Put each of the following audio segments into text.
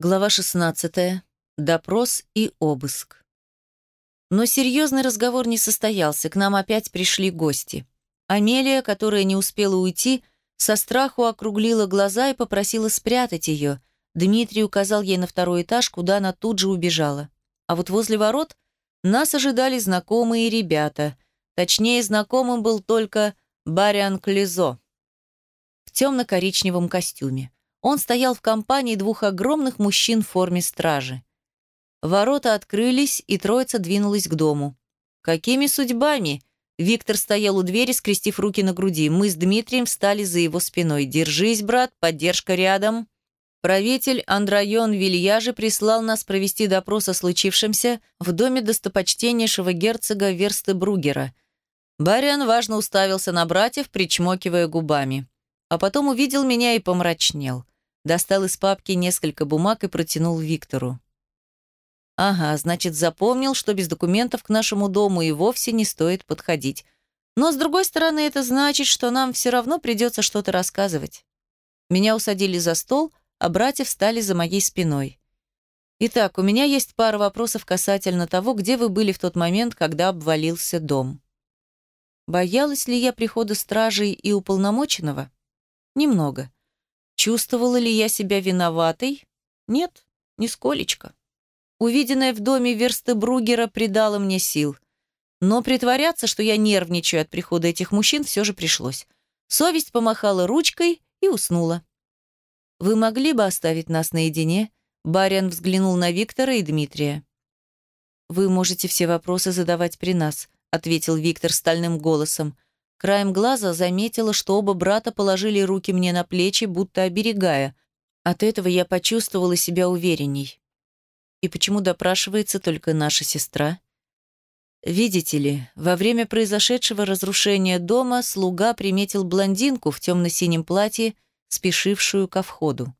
Глава 16. Допрос и обыск. Но серьезный разговор не состоялся, к нам опять пришли гости. Амелия, которая не успела уйти, со страху округлила глаза и попросила спрятать ее. Дмитрий указал ей на второй этаж, куда она тут же убежала. А вот возле ворот нас ожидали знакомые ребята. Точнее, знакомым был только Бариан Клизо в темно-коричневом костюме. Он стоял в компании двух огромных мужчин в форме стражи. Ворота открылись, и троица двинулась к дому. Какими судьбами? Виктор стоял у двери, скрестив руки на груди. Мы с Дмитрием встали за его спиной. «Держись, брат, поддержка рядом». Правитель Андрайон Вильяжи прислал нас провести допрос о случившемся в доме достопочтеннейшего герцога Верстебругера. Бариан важно уставился на братьев, причмокивая губами. А потом увидел меня и помрачнел достал из папки несколько бумаг и протянул Виктору. Ага, значит, запомнил, что без документов к нашему дому и вовсе не стоит подходить. Но, с другой стороны, это значит, что нам все равно придется что-то рассказывать. Меня усадили за стол, а братья встали за моей спиной. Итак, у меня есть пара вопросов касательно того, где вы были в тот момент, когда обвалился дом. Боялась ли я прихода стражей и уполномоченного? Немного. Чувствовала ли я себя виноватой? Нет, нисколечко. Увиденное в доме Верстебругера придало мне сил. Но притворяться, что я нервничаю от прихода этих мужчин, все же пришлось. Совесть помахала ручкой и уснула. «Вы могли бы оставить нас наедине?» Бариан взглянул на Виктора и Дмитрия. «Вы можете все вопросы задавать при нас», ответил Виктор стальным голосом. Краем глаза заметила, что оба брата положили руки мне на плечи, будто оберегая. От этого я почувствовала себя уверенней. И почему допрашивается только наша сестра? Видите ли, во время произошедшего разрушения дома слуга приметил блондинку в темно-синем платье, спешившую ко входу.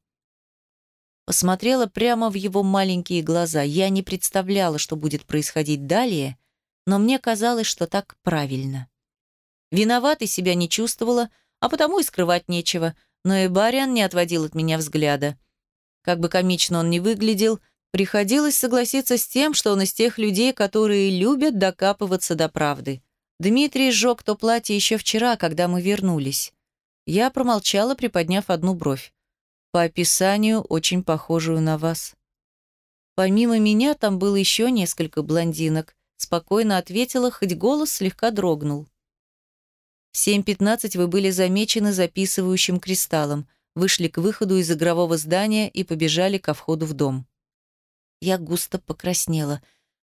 Посмотрела прямо в его маленькие глаза. Я не представляла, что будет происходить далее, но мне казалось, что так правильно. Виноватой себя не чувствовала, а потому и скрывать нечего, но и Бариан не отводил от меня взгляда. Как бы комично он ни выглядел, приходилось согласиться с тем, что он из тех людей, которые любят докапываться до правды. Дмитрий сжег то платье еще вчера, когда мы вернулись. Я промолчала, приподняв одну бровь. По описанию, очень похожую на вас. Помимо меня там было еще несколько блондинок. Спокойно ответила, хоть голос слегка дрогнул. В 7.15 вы были замечены записывающим кристаллом, вышли к выходу из игрового здания и побежали ко входу в дом. Я густо покраснела.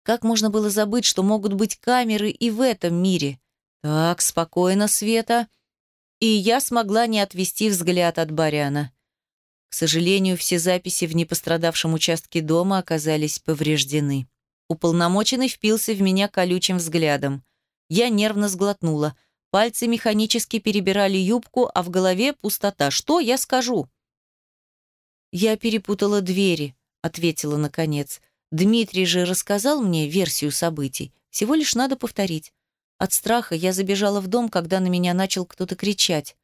Как можно было забыть, что могут быть камеры и в этом мире? Так, спокойно, Света. И я смогла не отвести взгляд от Баряна. К сожалению, все записи в непострадавшем участке дома оказались повреждены. Уполномоченный впился в меня колючим взглядом. Я нервно сглотнула – Пальцы механически перебирали юбку, а в голове пустота. «Что я скажу?» «Я перепутала двери», — ответила наконец. «Дмитрий же рассказал мне версию событий. Всего лишь надо повторить. От страха я забежала в дом, когда на меня начал кто-то кричать.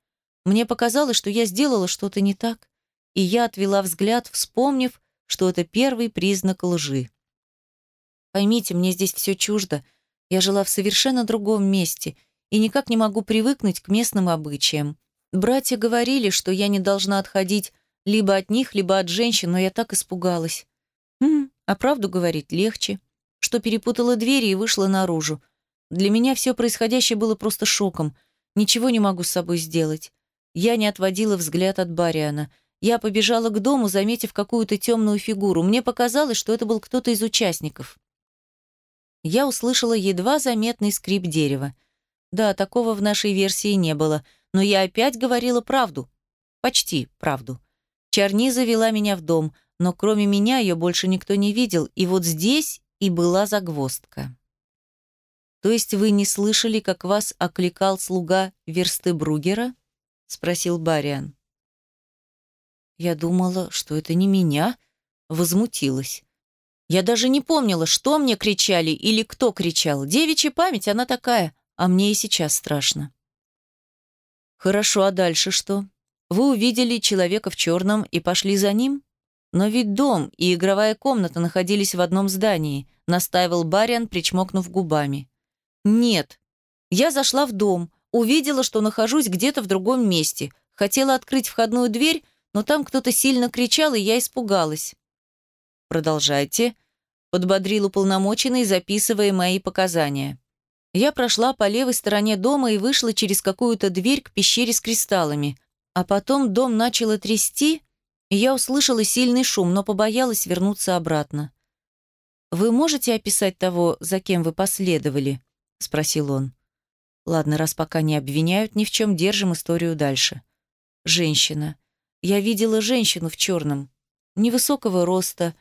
Мне показалось, что я сделала что-то не так, и я отвела взгляд, вспомнив, что это первый признак лжи. Поймите, мне здесь все чуждо. Я жила в совершенно другом месте — и никак не могу привыкнуть к местным обычаям. Братья говорили, что я не должна отходить либо от них, либо от женщин, но я так испугалась. Хм, а правду говорить легче, что перепутала двери и вышла наружу. Для меня все происходящее было просто шоком. Ничего не могу с собой сделать. Я не отводила взгляд от Бариана. Я побежала к дому, заметив какую-то темную фигуру. Мне показалось, что это был кто-то из участников. Я услышала едва заметный скрип дерева. Да, такого в нашей версии не было, но я опять говорила правду. Почти правду. Чарни завела меня в дом, но кроме меня ее больше никто не видел, и вот здесь и была загвоздка. «То есть вы не слышали, как вас окликал слуга Верстебругера?» — спросил Бариан. Я думала, что это не меня, возмутилась. Я даже не помнила, что мне кричали или кто кричал. Девичья память, она такая а мне и сейчас страшно. Хорошо, а дальше что? Вы увидели человека в черном и пошли за ним? «Но ведь дом и игровая комната находились в одном здании», настаивал Бариан, причмокнув губами. «Нет. Я зашла в дом, увидела, что нахожусь где-то в другом месте. Хотела открыть входную дверь, но там кто-то сильно кричал, и я испугалась». «Продолжайте», — подбодрил уполномоченный, записывая мои показания. Я прошла по левой стороне дома и вышла через какую-то дверь к пещере с кристаллами. А потом дом начало трясти, и я услышала сильный шум, но побоялась вернуться обратно. «Вы можете описать того, за кем вы последовали?» — спросил он. «Ладно, раз пока не обвиняют ни в чем, держим историю дальше. Женщина. Я видела женщину в черном, невысокого роста,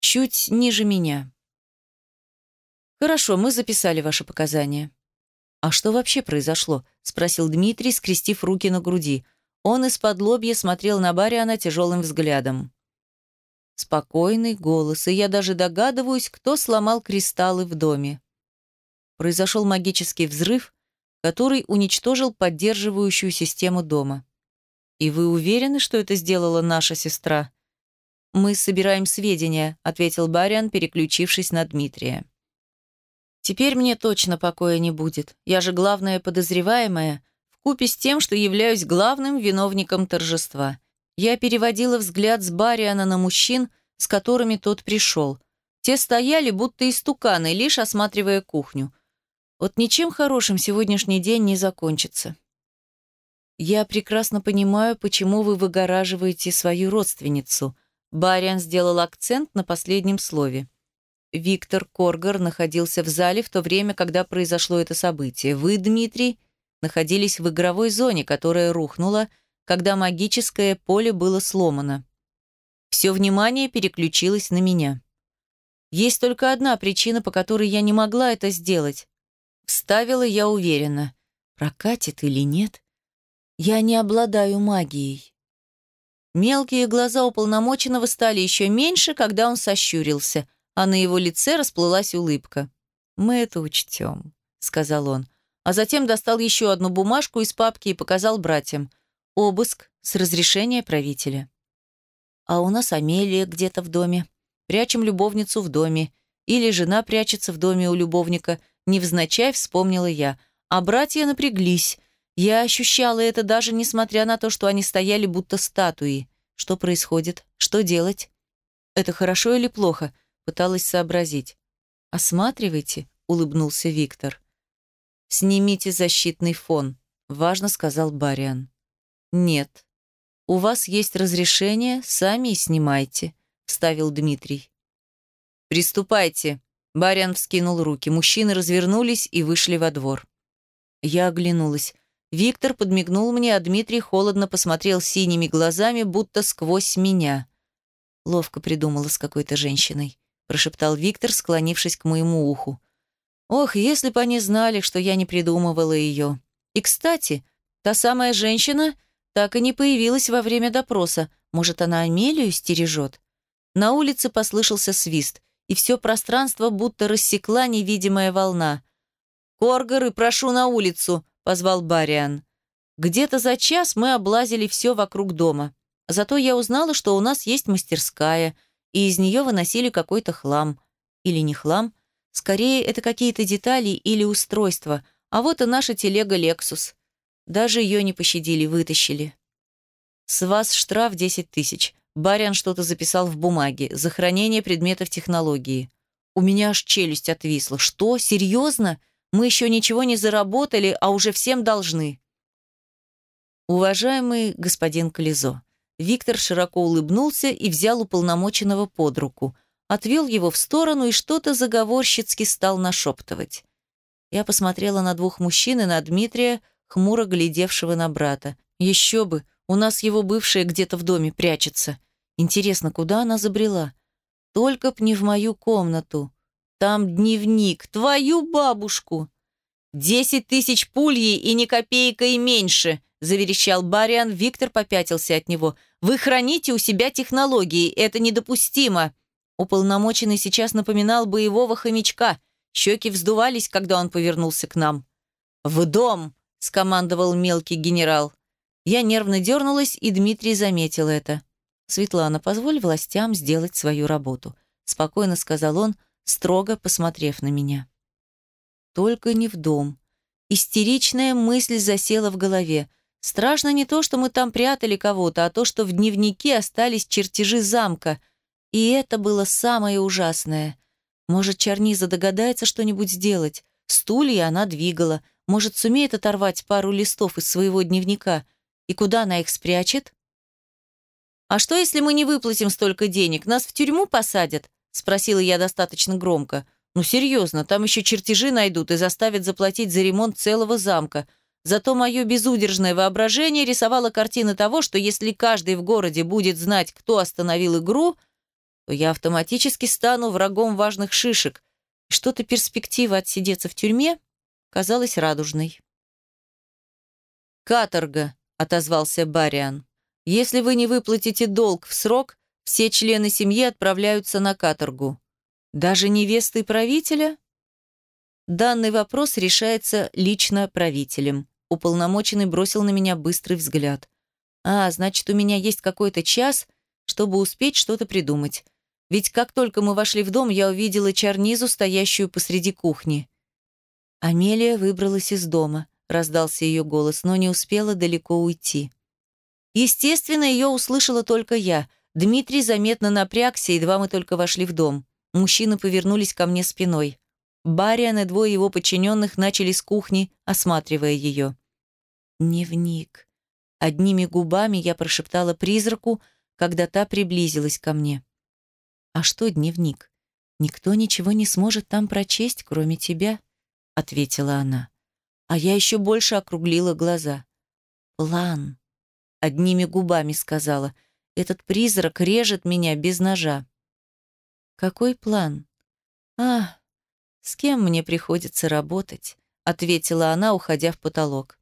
чуть ниже меня». «Хорошо, мы записали ваши показания». «А что вообще произошло?» — спросил Дмитрий, скрестив руки на груди — он из-под лобья смотрел на Бариана тяжелым взглядом. Спокойный голос, и я даже догадываюсь, кто сломал кристаллы в доме. Произошел магический взрыв, который уничтожил поддерживающую систему дома. «И вы уверены, что это сделала наша сестра?» «Мы собираем сведения», — ответил Бариан, переключившись на Дмитрия. «Теперь мне точно покоя не будет. Я же главная подозреваемая, вкупе с тем, что являюсь главным виновником торжества. Я переводила взгляд с Бариана на мужчин, с которыми тот пришел. Те стояли, будто истуканы, лишь осматривая кухню. Вот ничем хорошим сегодняшний день не закончится. Я прекрасно понимаю, почему вы выгораживаете свою родственницу. Бариан сделал акцент на последнем слове. Виктор Коргар находился в зале в то время, когда произошло это событие. Вы, Дмитрий, находились в игровой зоне, которая рухнула, когда магическое поле было сломано. Все внимание переключилось на меня. Есть только одна причина, по которой я не могла это сделать. Вставила я уверенно. Прокатит или нет? Я не обладаю магией. Мелкие глаза уполномоченного стали еще меньше, когда он сощурился, а на его лице расплылась улыбка. «Мы это учтем», — сказал он а затем достал еще одну бумажку из папки и показал братьям. Обыск с разрешения правителя. А у нас Амелия где-то в доме. Прячем любовницу в доме. Или жена прячется в доме у любовника. Невзначай вспомнила я. А братья напряглись. Я ощущала это даже несмотря на то, что они стояли будто статуи. Что происходит? Что делать? Это хорошо или плохо? Пыталась сообразить. «Осматривайте», — улыбнулся Виктор. «Снимите защитный фон», — важно сказал Бариан. «Нет. У вас есть разрешение, сами и снимайте», — вставил Дмитрий. «Приступайте», — Бариан вскинул руки. Мужчины развернулись и вышли во двор. Я оглянулась. Виктор подмигнул мне, а Дмитрий холодно посмотрел синими глазами, будто сквозь меня. Ловко придумала с какой-то женщиной, прошептал Виктор, склонившись к моему уху. Ох, если бы они знали, что я не придумывала ее. И, кстати, та самая женщина так и не появилась во время допроса. Может, она Амелию стережет? На улице послышался свист, и все пространство будто рассекла невидимая волна. «Коргоры, прошу на улицу!» — позвал Бариан. Где-то за час мы облазили все вокруг дома. Зато я узнала, что у нас есть мастерская, и из нее выносили какой-то хлам. Или не хлам, Скорее, это какие-то детали или устройства. А вот и наша телега «Лексус». Даже ее не пощадили, вытащили. С вас штраф 10 тысяч. Барян что-то записал в бумаге. За хранение предметов технологии. У меня аж челюсть отвисла. Что? Серьезно? Мы еще ничего не заработали, а уже всем должны. Уважаемый господин Колизо, Виктор широко улыбнулся и взял уполномоченного под руку – отвел его в сторону и что-то заговорщицки стал нашептывать. Я посмотрела на двух мужчин и на Дмитрия, хмуро глядевшего на брата. Еще бы, у нас его бывшая где-то в доме прячется. Интересно, куда она забрела? Только б не в мою комнату. Там дневник, твою бабушку. «Десять тысяч пульи и ни копейка и меньше!» – заверещал Бариан. Виктор попятился от него. «Вы храните у себя технологии, это недопустимо!» Уполномоченный сейчас напоминал боевого хомячка. Щеки вздувались, когда он повернулся к нам. «В дом!» — скомандовал мелкий генерал. Я нервно дернулась, и Дмитрий заметил это. «Светлана, позволь властям сделать свою работу», — спокойно сказал он, строго посмотрев на меня. «Только не в дом». Истеричная мысль засела в голове. Страшно не то, что мы там прятали кого-то, а то, что в дневнике остались чертежи замка. И это было самое ужасное. Может, Черниза догадается что-нибудь сделать. Стулья она двигала. Может, сумеет оторвать пару листов из своего дневника. И куда она их спрячет? «А что, если мы не выплатим столько денег? Нас в тюрьму посадят?» — спросила я достаточно громко. «Ну, серьезно, там еще чертежи найдут и заставят заплатить за ремонт целого замка. Зато мое безудержное воображение рисовало картины того, что если каждый в городе будет знать, кто остановил игру, то я автоматически стану врагом важных шишек. Что-то перспектива отсидеться в тюрьме казалась радужной. «Каторга», — отозвался Бариан. «Если вы не выплатите долг в срок, все члены семьи отправляются на каторгу. Даже невесты правителя?» Данный вопрос решается лично правителем. Уполномоченный бросил на меня быстрый взгляд. «А, значит, у меня есть какой-то час, чтобы успеть что-то придумать. Ведь как только мы вошли в дом, я увидела Чарнизу, стоящую посреди кухни. Амелия выбралась из дома, раздался ее голос, но не успела далеко уйти. Естественно, ее услышала только я. Дмитрий заметно напрягся, едва мы только вошли в дом. Мужчины повернулись ко мне спиной. Бариан и двое его подчиненных начали с кухни, осматривая ее. «Дневник». Одними губами я прошептала призраку, когда та приблизилась ко мне. «А что дневник? Никто ничего не сможет там прочесть, кроме тебя», — ответила она. А я еще больше округлила глаза. «План», — одними губами сказала. «Этот призрак режет меня без ножа». «Какой план?» «А, «С кем мне приходится работать?» — ответила она, уходя в потолок.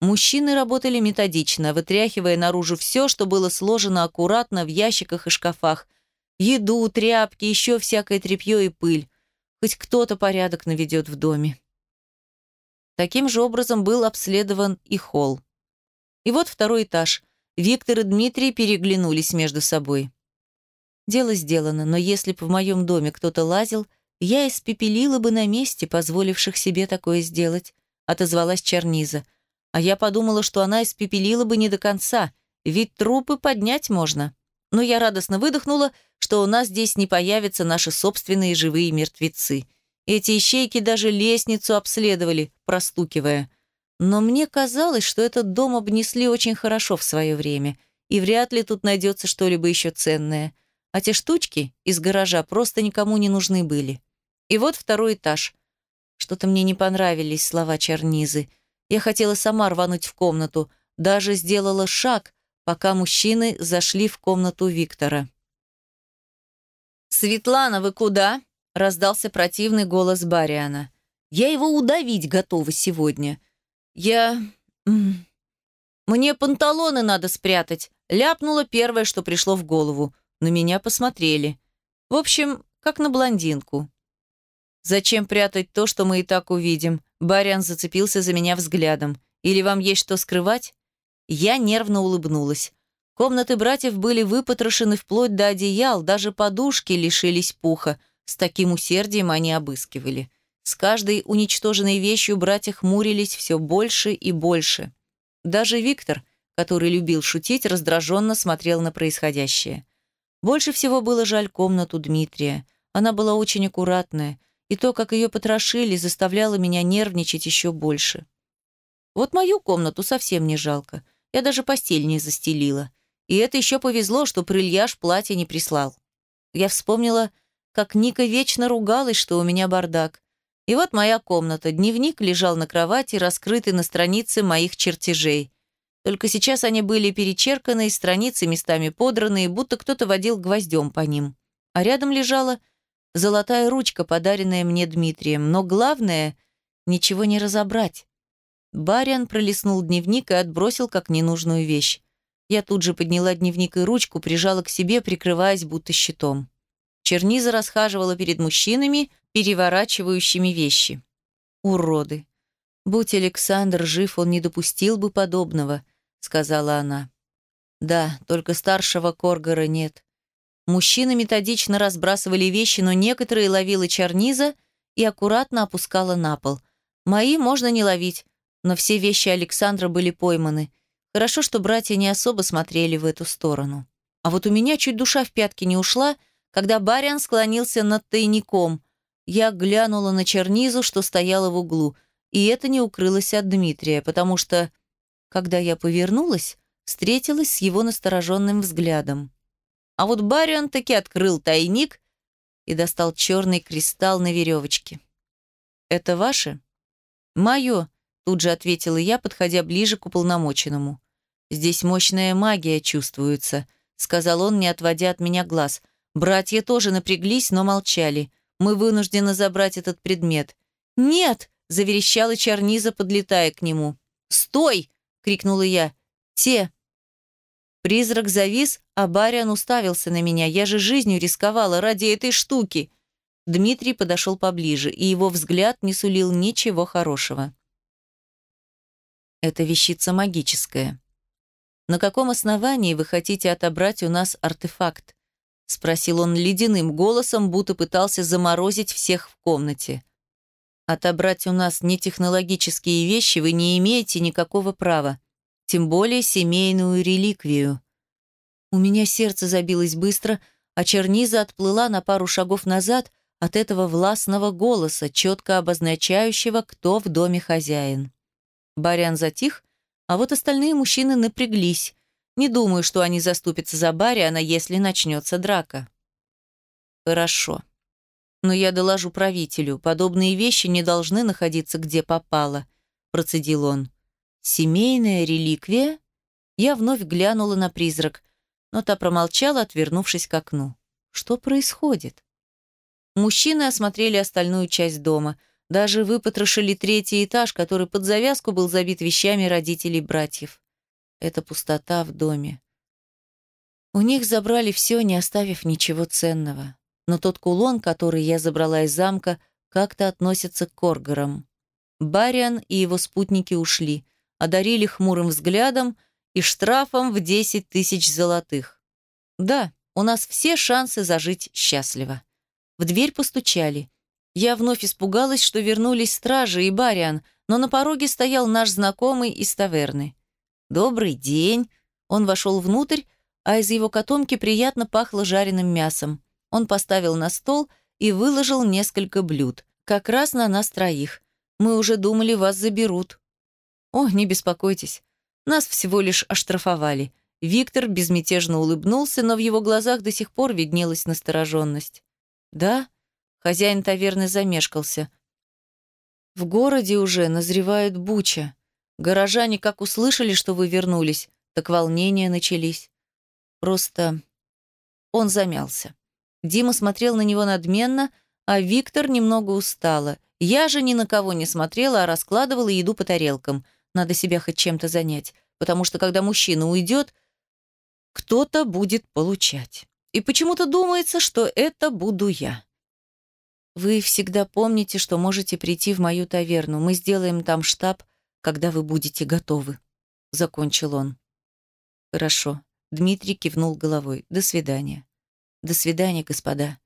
Мужчины работали методично, вытряхивая наружу все, что было сложено аккуратно в ящиках и шкафах. Еду, тряпки, еще всякое тряпье и пыль. Хоть кто-то порядок наведет в доме. Таким же образом был обследован и холл. И вот второй этаж. Виктор и Дмитрий переглянулись между собой. Дело сделано, но если бы в моем доме кто-то лазил – «Я испепелила бы на месте, позволивших себе такое сделать», — отозвалась Черниза. А я подумала, что она испепелила бы не до конца, ведь трупы поднять можно. Но я радостно выдохнула, что у нас здесь не появятся наши собственные живые мертвецы. Эти ищейки даже лестницу обследовали, простукивая. Но мне казалось, что этот дом обнесли очень хорошо в свое время, и вряд ли тут найдется что-либо еще ценное. А те штучки из гаража просто никому не нужны были. И вот второй этаж. Что-то мне не понравились слова Чернизы. Я хотела сама рвануть в комнату, даже сделала шаг, пока мужчины зашли в комнату Виктора. «Светлана, вы куда?» — раздался противный голос Бариана. «Я его удавить готова сегодня. Я... Мне панталоны надо спрятать», — ляпнула первое, что пришло в голову. На меня посмотрели. В общем, как на блондинку. «Зачем прятать то, что мы и так увидим?» Бариан зацепился за меня взглядом. «Или вам есть что скрывать?» Я нервно улыбнулась. Комнаты братьев были выпотрошены вплоть до одеял, даже подушки лишились пуха. С таким усердием они обыскивали. С каждой уничтоженной вещью братья хмурились все больше и больше. Даже Виктор, который любил шутить, раздраженно смотрел на происходящее. Больше всего было жаль комнату Дмитрия. Она была очень аккуратная, и то, как ее потрошили, заставляло меня нервничать еще больше. Вот мою комнату совсем не жалко. Я даже постель не застелила. И это еще повезло, что Прильяж платье не прислал. Я вспомнила, как Ника вечно ругалась, что у меня бардак. И вот моя комната. Дневник лежал на кровати, раскрытый на странице моих чертежей. Только сейчас они были перечерканы, страницы местами подранные, будто кто-то водил гвоздем по ним. А рядом лежала золотая ручка, подаренная мне Дмитрием, но главное — ничего не разобрать. Бариан пролистнул дневник и отбросил как ненужную вещь. Я тут же подняла дневник и ручку, прижала к себе, прикрываясь будто щитом. Черниза расхаживала перед мужчинами, переворачивающими вещи. «Уроды! Будь Александр жив, он не допустил бы подобного», — сказала она. Да, только старшего Коргора нет. Мужчины методично разбрасывали вещи, но некоторые ловила черниза и аккуратно опускала на пол. Мои можно не ловить, но все вещи Александра были пойманы. Хорошо, что братья не особо смотрели в эту сторону. А вот у меня чуть душа в пятки не ушла, когда Бариан склонился над тайником. Я глянула на чернизу, что стояла в углу, и это не укрылось от Дмитрия, потому что, когда я повернулась, встретилась с его настороженным взглядом. А вот Бариан таки открыл тайник и достал черный кристалл на веревочке. «Это ваше?» «Мое», — тут же ответила я, подходя ближе к уполномоченному. «Здесь мощная магия чувствуется», — сказал он, не отводя от меня глаз. Братья тоже напряглись, но молчали. Мы вынуждены забрать этот предмет. «Нет!» — заверещала Чарниза, подлетая к нему. «Стой!» — крикнула я. «Те!» Призрак завис, а Бариан уставился на меня. Я же жизнью рисковала ради этой штуки. Дмитрий подошел поближе, и его взгляд не сулил ничего хорошего. Это вещица магическая. На каком основании вы хотите отобрать у нас артефакт? Спросил он ледяным голосом, будто пытался заморозить всех в комнате. Отобрать у нас нетехнологические вещи вы не имеете никакого права тем более семейную реликвию. У меня сердце забилось быстро, а черниза отплыла на пару шагов назад от этого властного голоса, четко обозначающего, кто в доме хозяин. Барян затих, а вот остальные мужчины напряглись. Не думаю, что они заступятся за Бариана, если начнется драка. Хорошо. Но я доложу правителю, подобные вещи не должны находиться где попало, процедил он. Семейная реликвия? Я вновь глянула на призрак, но та промолчала, отвернувшись к окну. Что происходит? Мужчины осмотрели остальную часть дома, даже выпотрошили третий этаж, который под завязку был забит вещами родителей братьев. Это пустота в доме. У них забрали все, не оставив ничего ценного. Но тот кулон, который я забрала из замка, как-то относится к Коргорам. Бариан и его спутники ушли одарили хмурым взглядом и штрафом в 10 тысяч золотых. Да, у нас все шансы зажить счастливо. В дверь постучали. Я вновь испугалась, что вернулись стражи и Бариан, но на пороге стоял наш знакомый из таверны. «Добрый день!» Он вошел внутрь, а из его котомки приятно пахло жареным мясом. Он поставил на стол и выложил несколько блюд. Как раз на нас троих. Мы уже думали, вас заберут. «О, не беспокойтесь. Нас всего лишь оштрафовали». Виктор безмятежно улыбнулся, но в его глазах до сих пор виднелась настороженность. «Да?» Хозяин таверны замешкался. «В городе уже назревает буча. Горожане как услышали, что вы вернулись, так волнения начались. Просто...» Он замялся. Дима смотрел на него надменно, а Виктор немного устала. Я же ни на кого не смотрела, а раскладывала еду по тарелкам – надо себя хоть чем-то занять, потому что когда мужчина уйдет, кто-то будет получать. И почему-то думается, что это буду я. Вы всегда помните, что можете прийти в мою таверну. Мы сделаем там штаб, когда вы будете готовы», — закончил он. «Хорошо». Дмитрий кивнул головой. «До свидания». «До свидания, господа».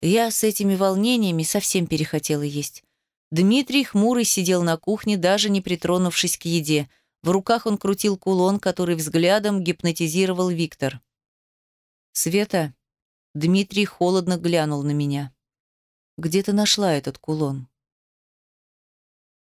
Я с этими волнениями совсем перехотела есть. Дмитрий хмурый сидел на кухне, даже не притронувшись к еде. В руках он крутил кулон, который взглядом гипнотизировал Виктор. «Света?» Дмитрий холодно глянул на меня. «Где ты нашла этот кулон?»